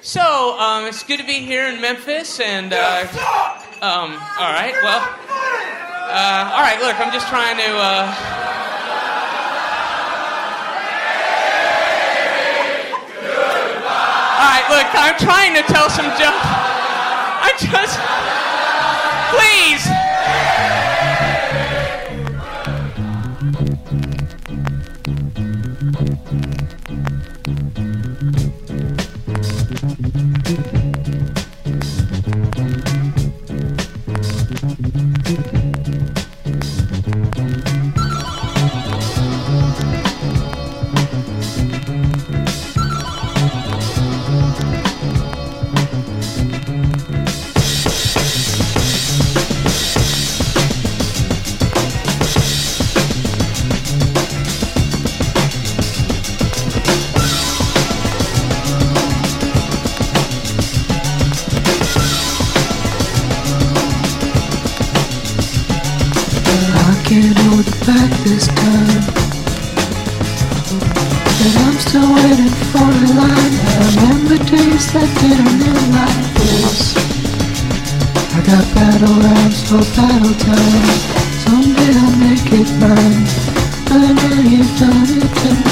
So, um, it's good to be here in Memphis, and uh, um, all right, well, uh, all right. Look, I'm just trying to. Uh, all right, look, I'm trying to tell some jokes. I just, please. Days that didn't this. I got battle rhymes for battle time. Someday I'll make it mine. I know you've done it to me.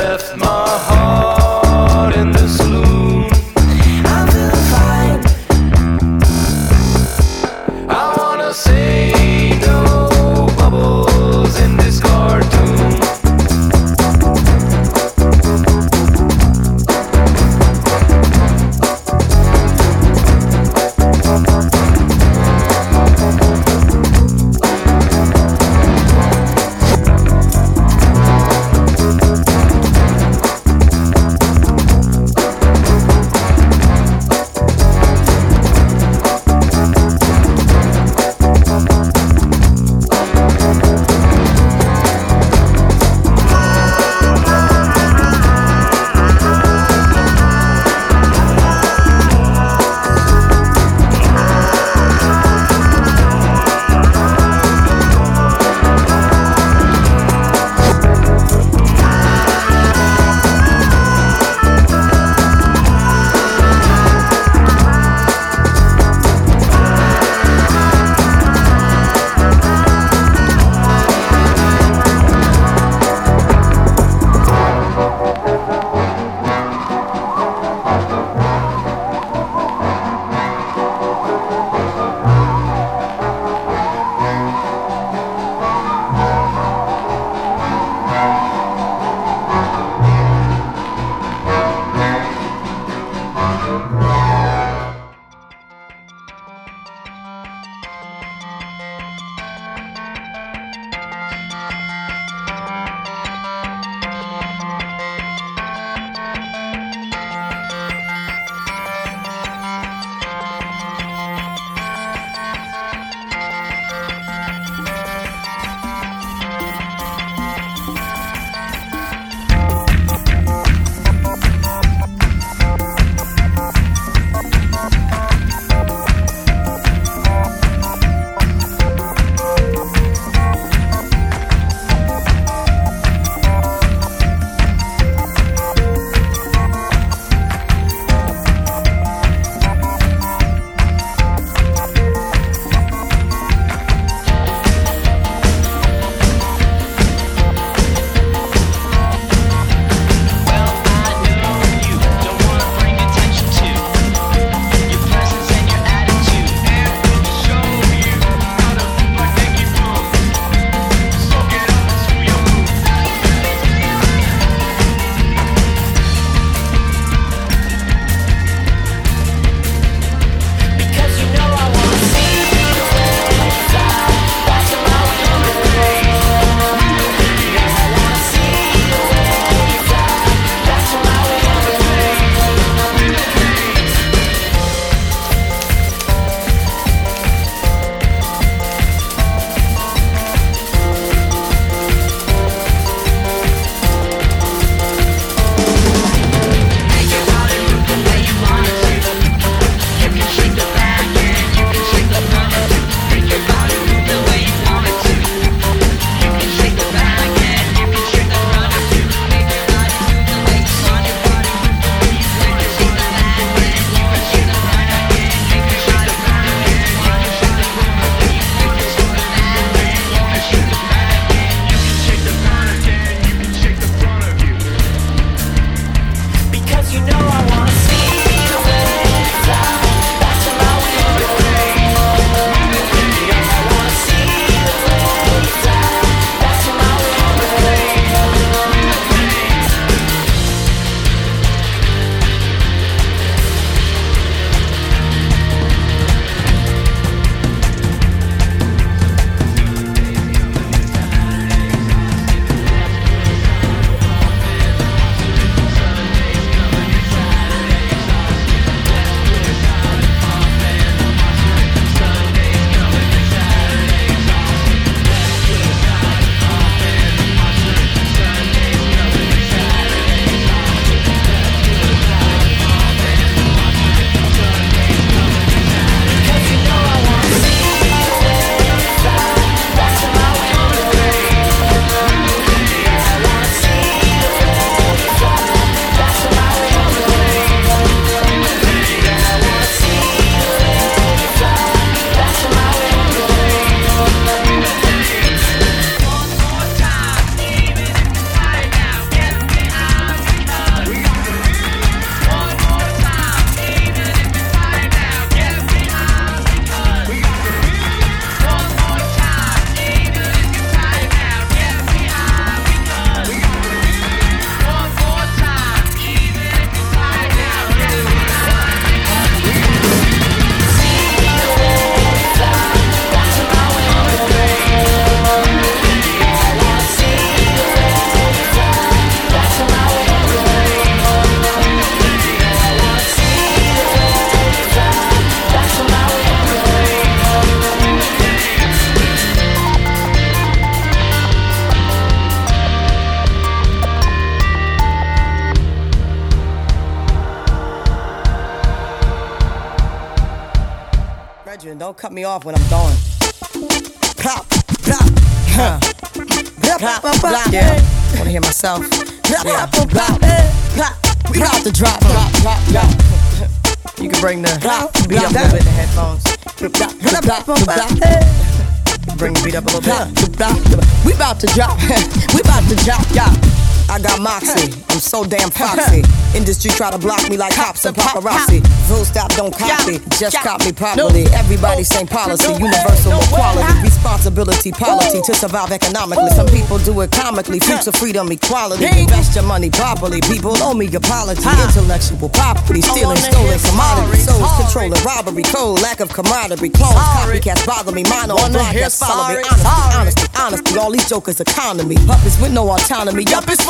left my heart. Cut me off when I'm done. Pop, pop, huh. Plop, plop, yeah. Wanna hear myself? Plop, plop, plop, plop. We about to drop, drop, drop, drop. You can bring the beat up a little bit the headphones. Bring the beat up a little bit. We about to drop. we about to drop, yeah. I got moxie. I'm so damn foxy. Industry try to block me like cops and paparazzi. Full stop, don't copy. Just copy properly. Everybody same policy. Universal equality. Responsibility, polity to survive economically. Some people do it comically. Future freedom, equality. Invest your money properly. People owe me apology. Intellectual property. Stealing stolen commodities. Souls controlling robbery. Code. Lack of camaraderie. Clones. Copycats bother me. Mine on broadcast follow me. Honesty, honesty, honesty. All these jokers economy. Puppets with no autonomy. Yup, it's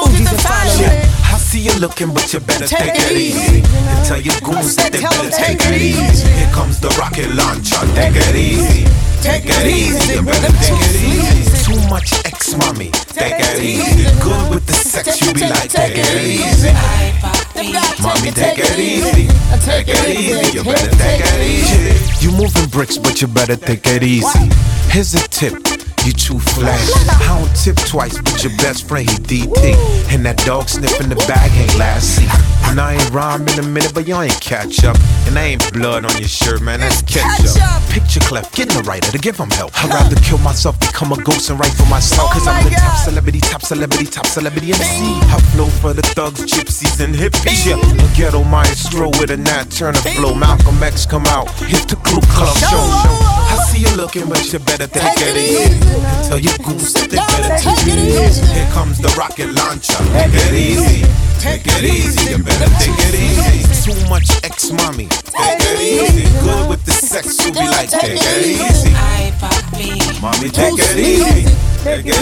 I see you looking, but you better take, take it easy. And tell your goons that they better take it easy. Here comes the rocket launcher, take it easy. Take it easy, you better take it easy. Too much ex mommy, take it easy. Good with the sex, you be like, take it easy. Mommy, take it easy. Take it easy, you better take it easy. You moving bricks, but you better take it easy. Here's a tip you too flash. I don't tip twice, but your best friend he DT. And that dog sniffing the bag ain't last seat. And I ain't rhyme in a minute, but y'all ain't catch up. And I ain't blood on your shirt, man, that's ketchup. Picture cleft, getting the writer to give him help. I'd rather kill myself, become a ghost, and write for myself. Cause I'm the top celebrity, top celebrity, top celebrity MC. I flow for the thugs, gypsies, and hippies. Yeah, a ghetto maestro with a Nat Turner flow. Malcolm X come out, hit the Ku Klux show. I see you looking, but you better take it easy. Tell your goose that they better take it easy. Here comes the rocket launcher. Take it easy. Take it easy. You better take it easy. Too much ex mommy. Take it easy. Good with the sex, you be like, take it easy. Mommy, take it easy. You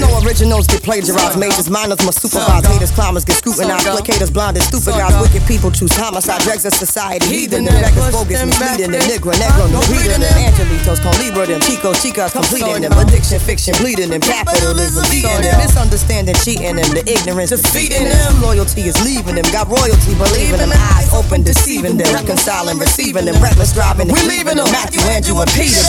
know originals get plagiarized. Majors, minors must supervise. Haters, climbers get scrutinized. Placators, blinded, stupid guys. Wicked people choose homicide. Dregs of society. Heathen, and beggars, bogus, misleading, and nigga, negro, no reading, and angelitos, con libra, them Chico, chicas, completing them. Addiction, fiction, bleeding them. Capitalism, beating them. Misunderstanding, cheating them. The ignorance, defeating them. Loyalty is leaving them. Got royalty, believing them. Eyes open, deceiving them. Reconciling, receiving them. Reckless driving, we leaving them. Matthew, Andrew, and Peter.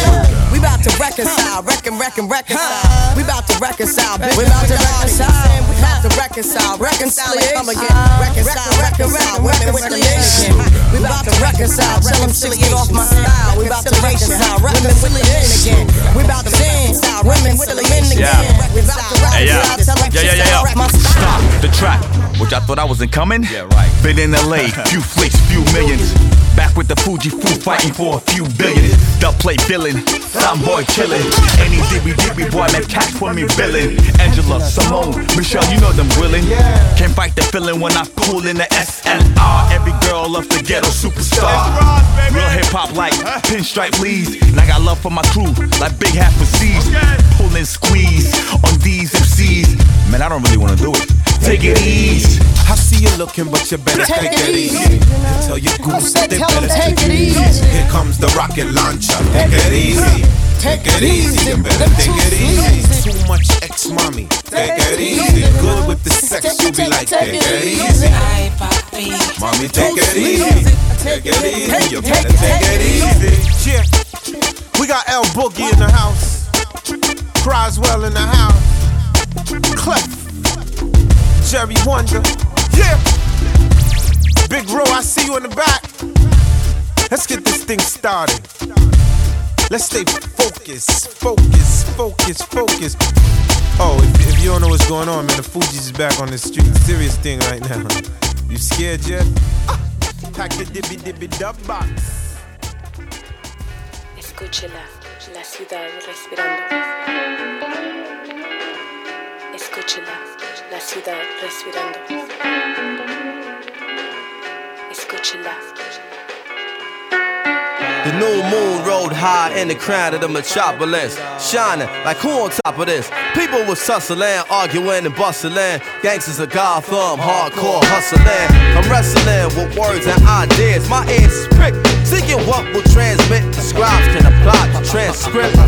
We about to reconcile, reckon, reckon, reconcile. We about to reconcile, bitch. We about to reconcile. We about to reconcile, reconcile and come again. Reconcile, reconcile, women with the again. We about to reconcile, tell them shit get off my style. We about to reconcile, women with the again. We about to reconcile, women with the again. To reconcile, tell them shit off my style. Stop the track, which I thought I wasn't coming. Yeah, right. Been in LA, few flicks, few millions. Back with the Fuji Fu fighting for a few billion. Dub play villain, some boy chillin'. Any dibby dibby boy man catch for me villain. Angela, Simone, Michelle, you know them willing. Can't fight the feeling when I pull in the SLR. Every girl loves the ghetto superstar. Real hip hop like pinstripe leads. And I got love for my crew like Big Half for C's. Pull and squeeze on these MCs. Man, I don't really wanna do it. Take it easy. I see you looking, but you better take, it easy. Tell your goose that they better take it easy. Here comes the rocket launcher. Take it easy. Take it easy, you better take it easy. Too much ex mommy. Take it easy. Good with the sex, you be like, take it easy. Mommy, take it easy. Take it easy, you better take it easy. Yeah, we got L Boogie in the house. Croswell in the house. Clef. Jerry Wonda. Yeah. Big Ro, I see you in the back. Let's get this thing started. Let's stay focused, focused, focused, focused. Oh, if, if, you don't know what's going on, man, the Fugees is back on the street. Serious thing right now. You scared yet? Ah, pack the dibby dibby dub box. Escúchela, la ciudad respirando. Escúchela. La ciudad respirando. Escúchela. The new moon rode high in the crown of the metropolis, shining like who on top of this? People was tussling, arguing and bustling. Gangsters of Gotham, hardcore hustling. I'm wrestling with words and ideas. My ears is pricked Seeking what will transmit, the scribes can apply the transcript.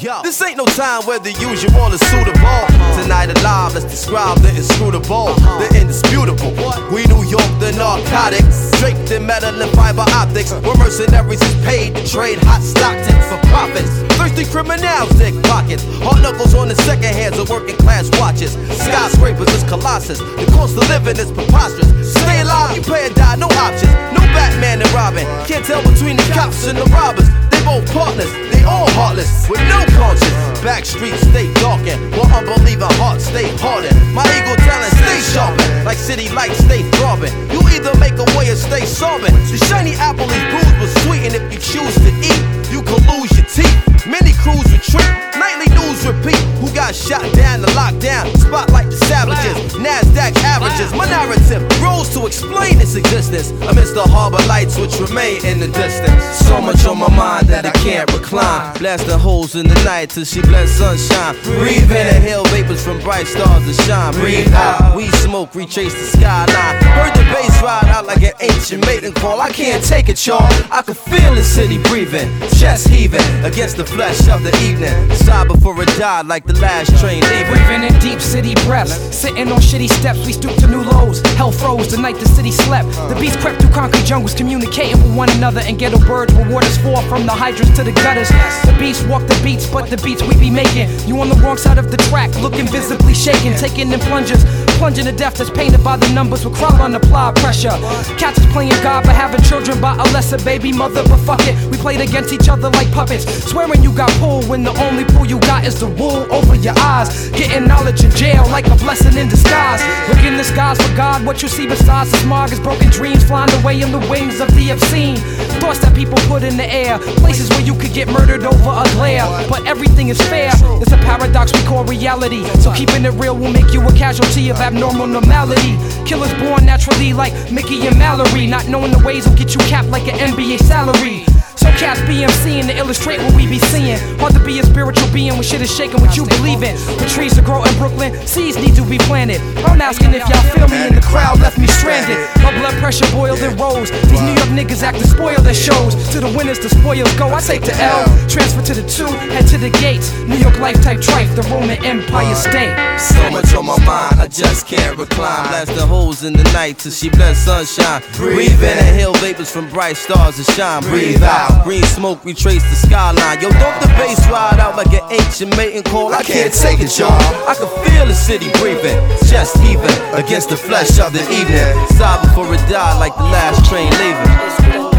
Yo, this ain't no time where the usual is suitable. Tonight alive, let's describe the inscrutable, the indisputable. We New York, the narcotics, draped in metal and fiber optics. We're mercenaries paid to trade hot stock tips for profits. Thirsty criminals dig pockets. Hard knuckles on the second hands of working class watches. Skyscrapers is colossus. The cost of living is preposterous. Stay alive, you pay or die, no options. No Batman and Robin. Can't tell between the cops and the robbers. They both partners, they all heartless, with no conscience. Back streets stay darkened, while unbelieving hearts stay hardened. My ego talent stay sharpened, like city lights stay throbbing. You either make a way or stay sobbing. The shiny apple is bruised but sweet, and if you choose to eat, you can lose your teeth. Many crews retreat, nightly news repeat. Who got shot down the lockdown? Spotlight the savages, NASDAQ averages. My narrative grows to explain its existence amidst the harbor lights which remain in the distance. So much on my mind that I can't recline. Blasting holes in the night till she blends sunshine. Breathe in, inhale vapors from bright stars that shine. Breathe out, we smoke, retrace the skyline. Heard the bass ride out like an ancient mating call. I can't take it, y'all. I can feel the city breathing, chest heaving against the flesh of the evening. Sigh before it die like the last train leaving. Breathing in deep city breaths. Sitting on shitty steps, we stoop to new lows. Hell froze the night the city slept. The beats crept through concrete jungles, communicating with one another. And ghetto birds where waters fall from the hydrants to the gutters. The beats walk the beats, but the beats we be making. You on the wrong side of the track, looking visibly shaken. Taking in plungers, plunging to death that's painted by the numbers with crowd on pressure. Cats is playing God for having children by a lesser baby mother, but fuck it. We played against each other like puppets. Swearing you got pulled when the only pull you got is the wool over your eyes. Getting knowledge in jail like a blessing in disguise. Look in the skies for God, what you see besides the smog is broken dreams flying away in the wings of the obscene. Thoughts that people put in the air, places where you could get murdered over a glare. But everything is fair, it's a paradox we call reality. So keeping it real will make you a casualty of abnormal normality. Killers born naturally like Mickey and Mallory, not knowing the ways will get you capped like an NBA salary. So cats BMCing to illustrate what we be seeing. Hard to be a spiritual being when shit is shaking what you believe in. The trees to grow in Brooklyn, seeds need to be planted. I'm asking if y'all feel me and the crowd left me stranded. My blood pressure boiled and rose. These New York niggas acting spoiled at shows. To the winners, the spoils go. I take the L, transfer to the two, head to the gates. New York life type trife, the Roman Empire state. So much on my mind, I just can't recline. Blasting holes in the night till she blends sunshine. Breathe in, and inhale vapors from bright stars that shine. Breathe out, green smoke, retrace the skyline. Yo, don't the bass ride out like an ancient mating call? I can't take it, y'all. I can feel the city breathing, chest heaving against the flesh of the evening. Sigh before it died like the last train leaving.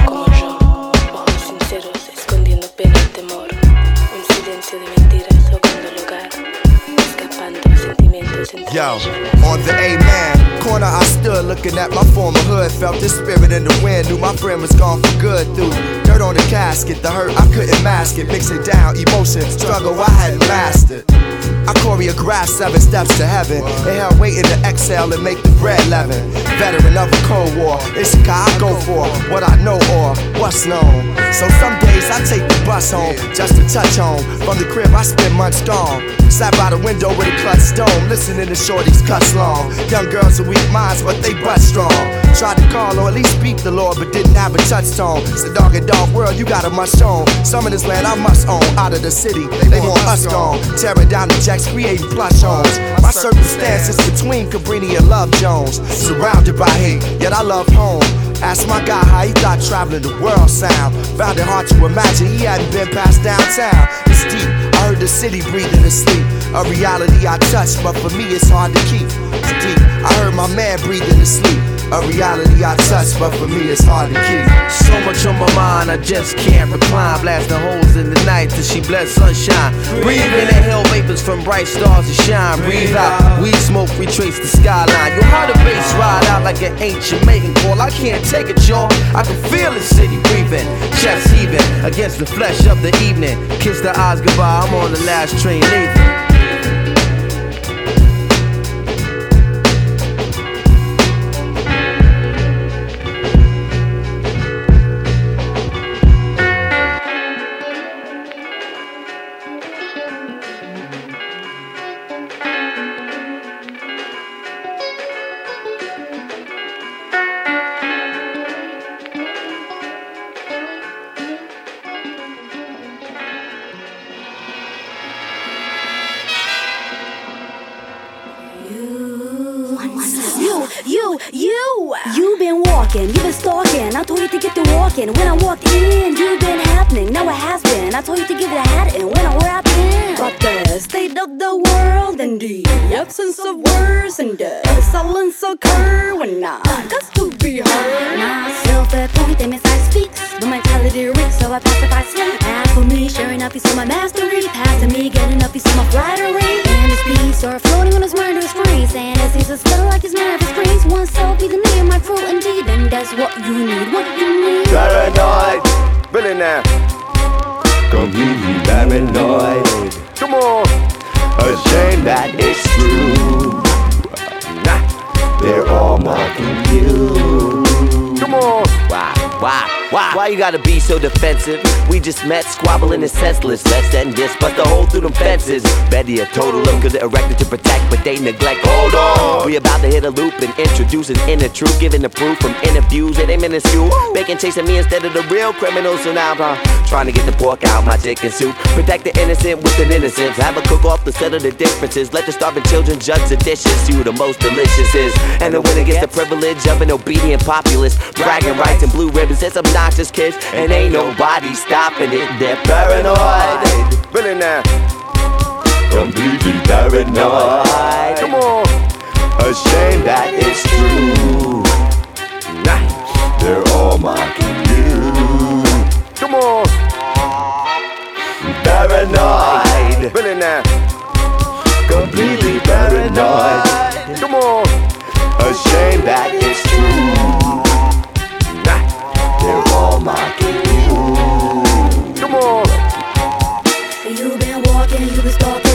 Yo, on the A-man corner I stood looking at my former hood. Felt the spirit in the wind, knew my friend was gone for good. Through dirt on the casket, the hurt I couldn't mask it. Mixing down emotion, struggle I hadn't mastered I choreographed seven steps to heaven. Inhale, waiting to exhale and make the bread leaven. Veteran of a cold war, it's guy I go for. What I know or what's known. So some days I take the bus home Just to touch home From the crib I spend months gone. Sat by the window with a clutch stone. Listening to shorties cuss long. Young girls with weak minds but they butt strong. Tried to call or at least speak the Lord but didn't have a touchstone It's a dog and dog world, you got a must own Some of this land I must own. Out of the city, they want us gone. Tearing down the jacks, creating plush homes My circumstances between Cabrini and Love Jones Surrounded by hate, yet I love home Asked my guy how he thought traveling the world sound. Found it hard to imagine he hadn't been past downtown. It's deep. I heard the city breathing in sleep. A reality I touch, but for me it's hard to keep. It's deep. I heard my man breathing in sleep. A reality I touch, but for me it's hard to keep. So much on my mind, I just can't recline. Blasting holes in the night till she bless sunshine. Breathe in, the hell vapors from bright stars to shine. Breathe out, weed smoke, we trace the skyline. Yo, how the bass ride out like an ancient mating call. I can't take it, y'all. I can feel the city breathing, chest heaving against the flesh of the evening. Kiss the eyes goodbye, I'm on the last train leaving. You, you. You've been walking, you've been stalking. I told you to get to walking. When I walked in, you've been happening. Now it has been. I told you to give it a hat in when I rapped in. But the state of the world and the absence of words and the silence occur when I got to be heard. Now self-appointed I speak, the mentality reeks, so I pacify sleep. As for me, sharing up piece saw my mastery, passing me, getting up piece saw my flattery. And his beats are floating on his murderous screens, and it seems to stutter like his nervous screens. One self be the name, my cruel indeed, and that's what you need, what you need. Paranoid, really now. Completely paranoid. Come on, ashamed that it's true. Nah, they're all mocking you. Come on. Why? Why? Why? Why you gotta be so defensive? We just met, squabbling and senseless. Let's end this, bust the hole through them fences. Betty you total them, cause they're erected to protect, but they neglect. Hold on! We about to hit a loop and introduce an inner truth, giving the proof from interviews that they minuscule. Bacon chasing me instead of the real criminals, so now I'm uh, trying to get the pork out my chicken soup. Protect the innocent with an innocence. Have a cook off to settle the differences. Let the starving children judge the dishes. Who the most delicious is. And the winner gets the privilege of an obedient populace. Bragging rights and blue ribbons. It's obnoxious obnoxious kids, and ain't nobody stopping it. They're paranoid. Really now. Completely paranoid. Come on. A shame that it's true. Nah. They're all mocking you. Come on. Paranoid. Really now. Completely paranoid. Come on. A shame that it's true. You've been walking, you've been stalking.